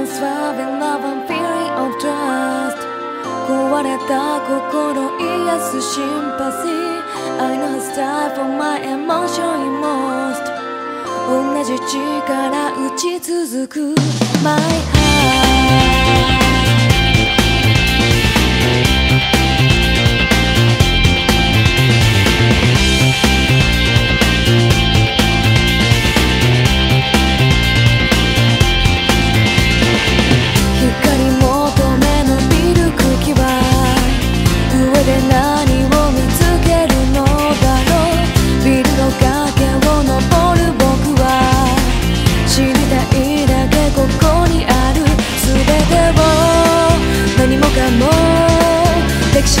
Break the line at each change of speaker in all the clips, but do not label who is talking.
Once fell in love and feeling of trust 壊れた心癒すシンパシー I know it's time for my emotion most 同じ力打ち続く My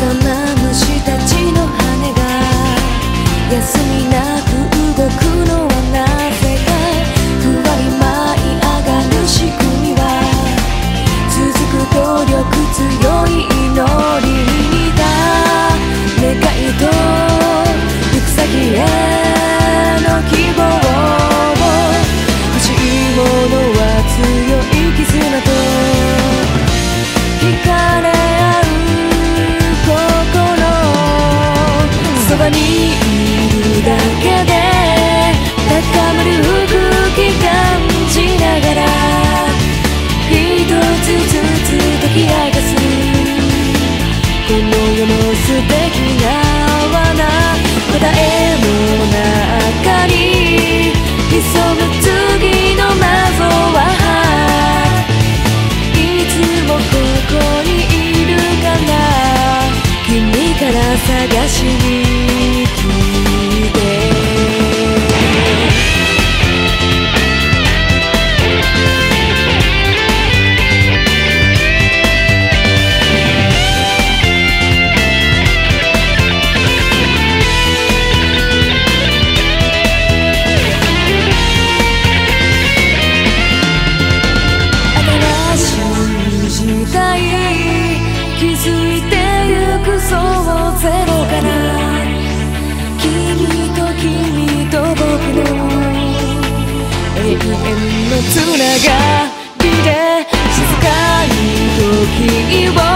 서만 いるだけで高まる空気感じながら一つずつ解き明かす。この世の素敵な罠答えの中に潜む次の謎はいつもここにいるかな。君から探しつながりで静かに時を